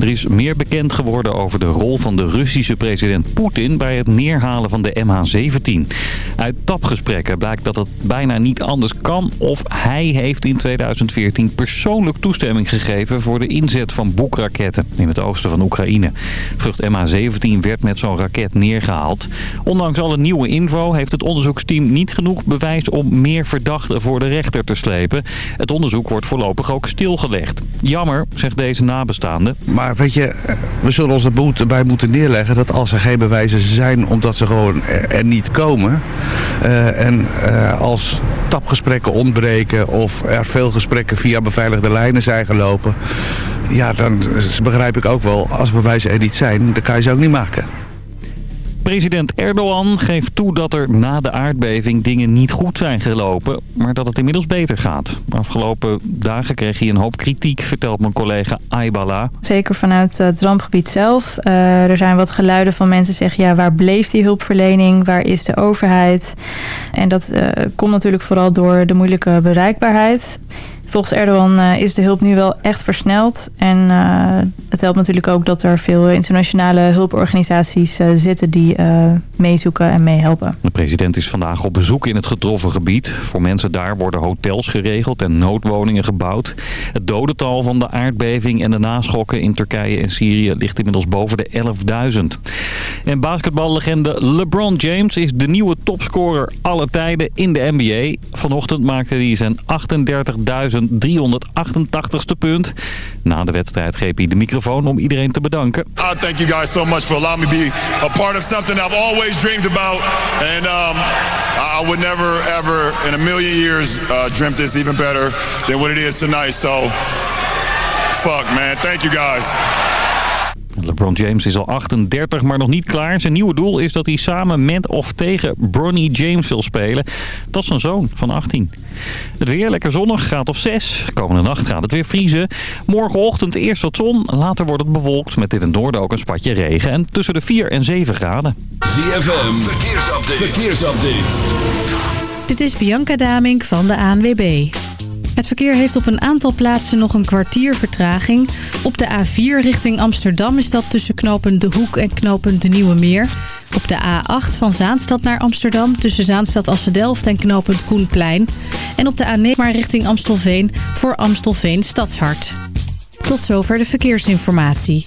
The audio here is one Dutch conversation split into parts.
Er is meer bekend geworden over de rol van de Russische president Poetin bij het neerhalen van de MH17. Uit tapgesprekken blijkt dat het bijna niet anders kan of hij heeft in 2014 persoonlijk toestemming gegeven voor de inzet van boekraketten in het oosten van Oekraïne. Vlucht MH17 werd met zo'n raket neergehaald. Ondanks alle nieuwe info heeft het onderzoeksteam niet genoeg bewijs om meer verdachten voor de rechter te slepen. Het onderzoek wordt voorlopig ook stilgelegd. Jammer, zegt deze nabestaande. Weet je, we zullen ons erbij moeten neerleggen dat als er geen bewijzen zijn... omdat ze gewoon er niet komen... Uh, en uh, als tapgesprekken ontbreken of er veel gesprekken via beveiligde lijnen zijn gelopen... ja, dan begrijp ik ook wel, als bewijzen er niet zijn, dan kan je ze ook niet maken. President Erdogan geeft toe dat er na de aardbeving dingen niet goed zijn gelopen, maar dat het inmiddels beter gaat. Afgelopen dagen kreeg hij een hoop kritiek, vertelt mijn collega Aybala. Zeker vanuit het rampgebied zelf. Uh, er zijn wat geluiden van mensen zeggen, ja, waar bleef die hulpverlening? Waar is de overheid? En dat uh, komt natuurlijk vooral door de moeilijke bereikbaarheid. Volgens Erdogan uh, is de hulp nu wel echt versneld. En uh, het helpt natuurlijk ook dat er veel internationale hulporganisaties uh, zitten die meezoeken en meehelpen. De president is vandaag op bezoek in het getroffen gebied. Voor mensen daar worden hotels geregeld en noodwoningen gebouwd. Het dodental van de aardbeving en de naschokken in Turkije en Syrië ligt inmiddels boven de 11.000. En basketballegende LeBron James is de nieuwe topscorer aller tijden in de NBA. Vanochtend maakte hij zijn 38.000 388ste punt. Na de wedstrijd greep hij de microfoon om iedereen te bedanken. I thank you guys so much for allowing me be a part of something I've always dreamed about. And um, I would never ever in a million years uh, dreamt this even better than what it is tonight. So fuck man, thank you guys. LeBron James is al 38, maar nog niet klaar. Zijn nieuwe doel is dat hij samen met of tegen Bronny James wil spelen. Dat is zijn zoon van 18. Het weer lekker zonnig, graad of 6. Komende nacht gaat het weer vriezen. Morgenochtend eerst wat zon, later wordt het bewolkt. Met dit en noorden ook een spatje regen. En tussen de 4 en 7 graden. ZFM, verkeersupdate. verkeersupdate. Dit is Bianca Damink van de ANWB. Het verkeer heeft op een aantal plaatsen nog een kwartier vertraging. Op de A4 richting Amsterdam is dat tussen knooppunt De Hoek en knooppunt De Nieuwe Meer. Op de A8 van Zaanstad naar Amsterdam tussen Zaanstad Assedelft en knooppunt Koenplein. En op de A9 maar richting Amstelveen voor Amstelveen Stadshart. Tot zover de verkeersinformatie.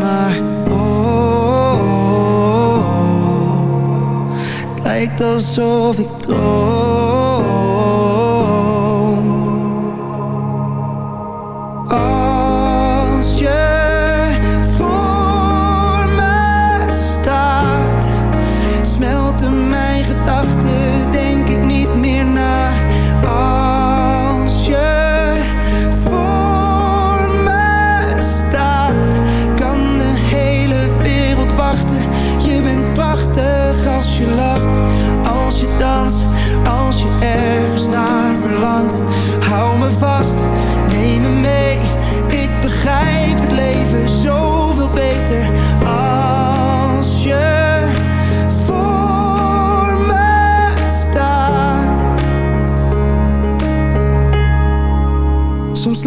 Maar oh, oh, oh, het lijkt alsof ik droom.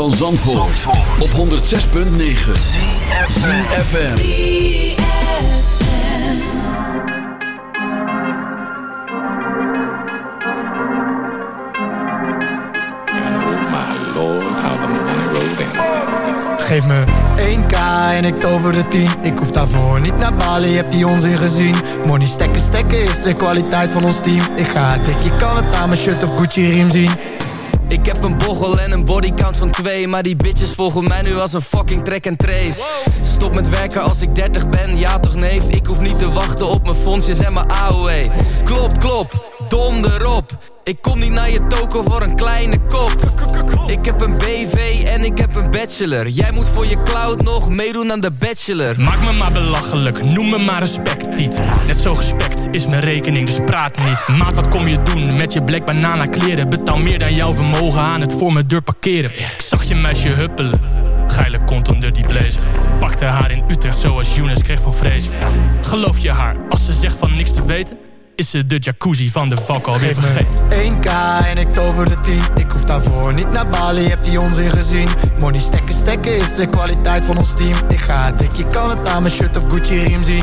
Van Zandvoort, op 106.9 CFFM Geef me 1k en ik tover de 10 Ik hoef daarvoor niet naar Bali, heb die onzin gezien. Money stekken, stekken is de kwaliteit van ons team. Ik ga dik, je kan het aan mijn shirt of Gucci riem zien bodycount van twee Maar die bitches volgen mij nu als een fucking track and trace. Stop met werken als ik 30 ben, ja toch neef? Ik hoef niet te wachten op mijn fondsjes en mijn AOE Klop, klop, donder op. Ik kom niet naar je toko voor een kleine kop. Ik heb een BV en ik heb een bachelor. Jij moet voor je cloud nog meedoen aan de bachelor. Maak me maar belachelijk, noem me maar respectiet Net zo gespekt is mijn rekening, dus praat niet. Maat, wat kom je doen? Met je black banana kleren? Betaal meer dan jouw vermogen aan het voor mijn deur parkeren. Ik zag je meisje huppelen, geile kont onder die blazer. Pakte haar in Utrecht zoals Younes kreeg van vrees. Geloof je haar, als ze zegt van niks te weten? Is ze de jacuzzi van de valk alweer vergeten. 1k en ik tover de 10 Ik hoef daarvoor niet naar Bali, heb die onzin gezien. Money stekken, stekken is de kwaliteit van ons team. Ik ga dik, je kan het aan mijn shirt of Gucci riem zien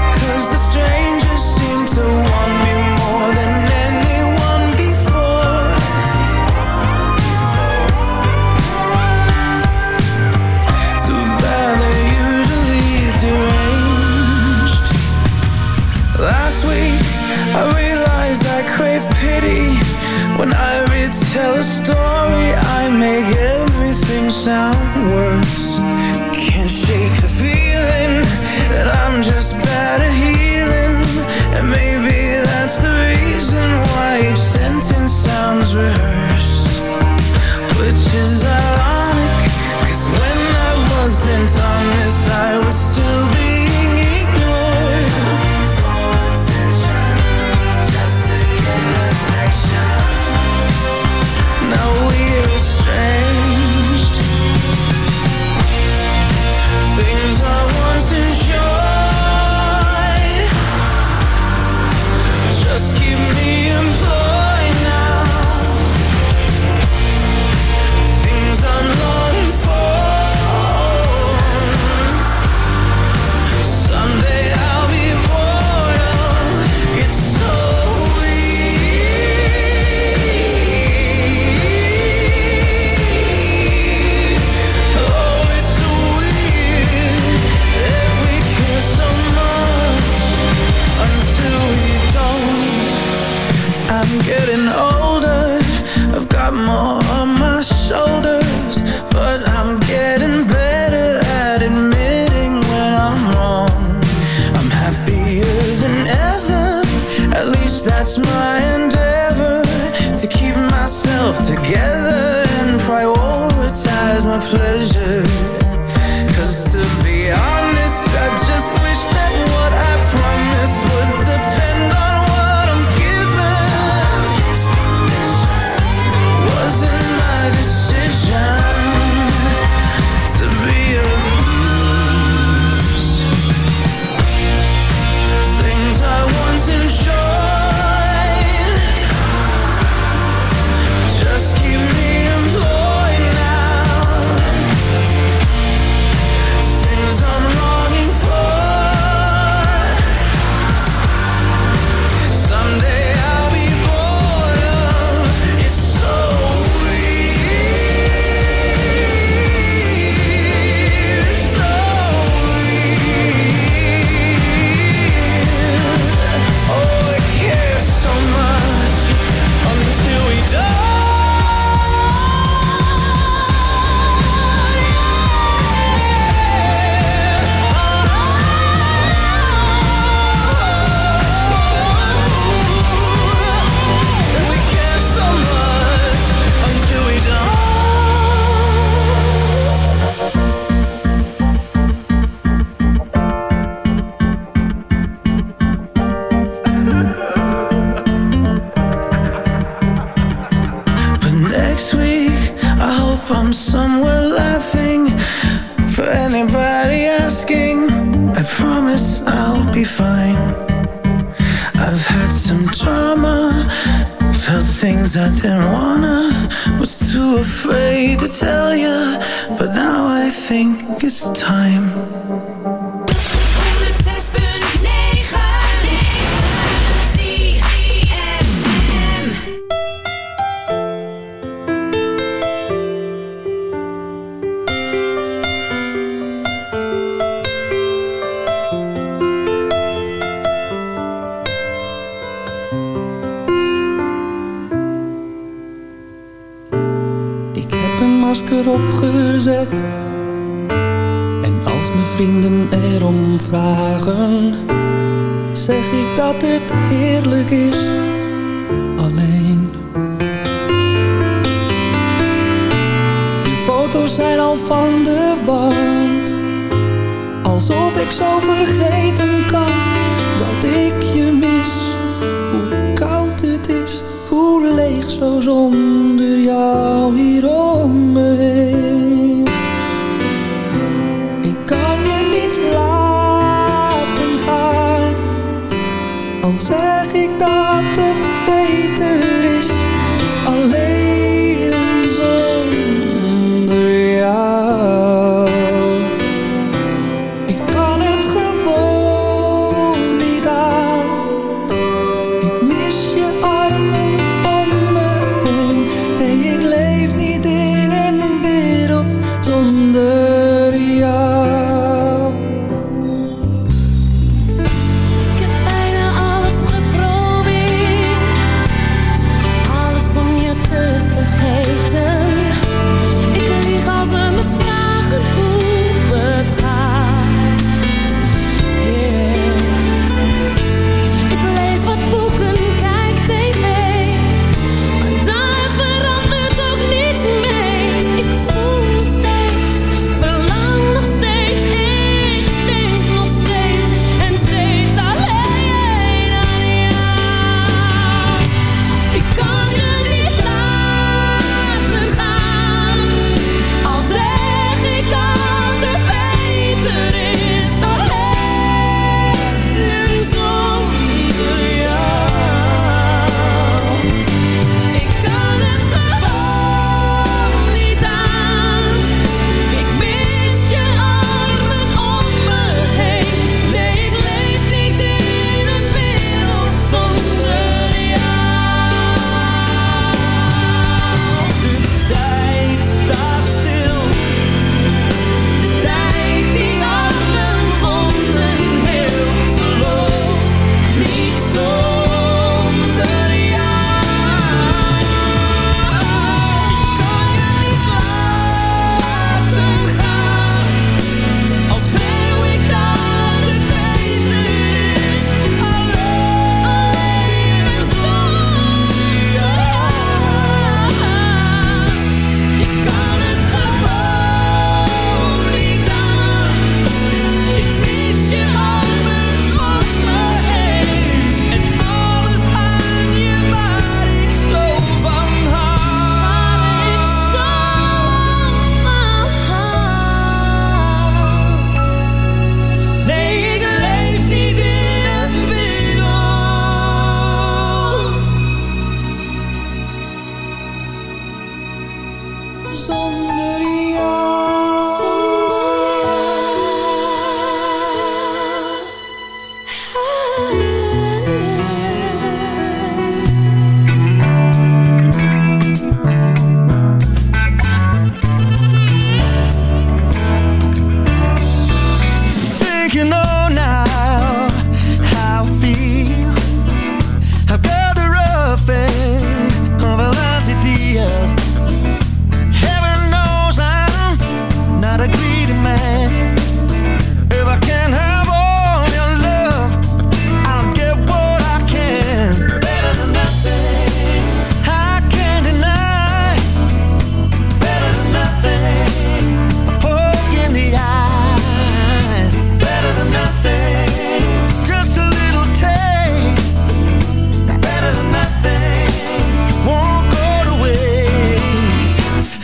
a story I make everything sound worse Can't shake the feeling That I'm just bad at healing And maybe that's the reason Why each sentence sounds rehearsed Which is I.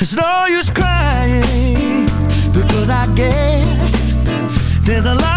It's no use crying Because I guess There's a lot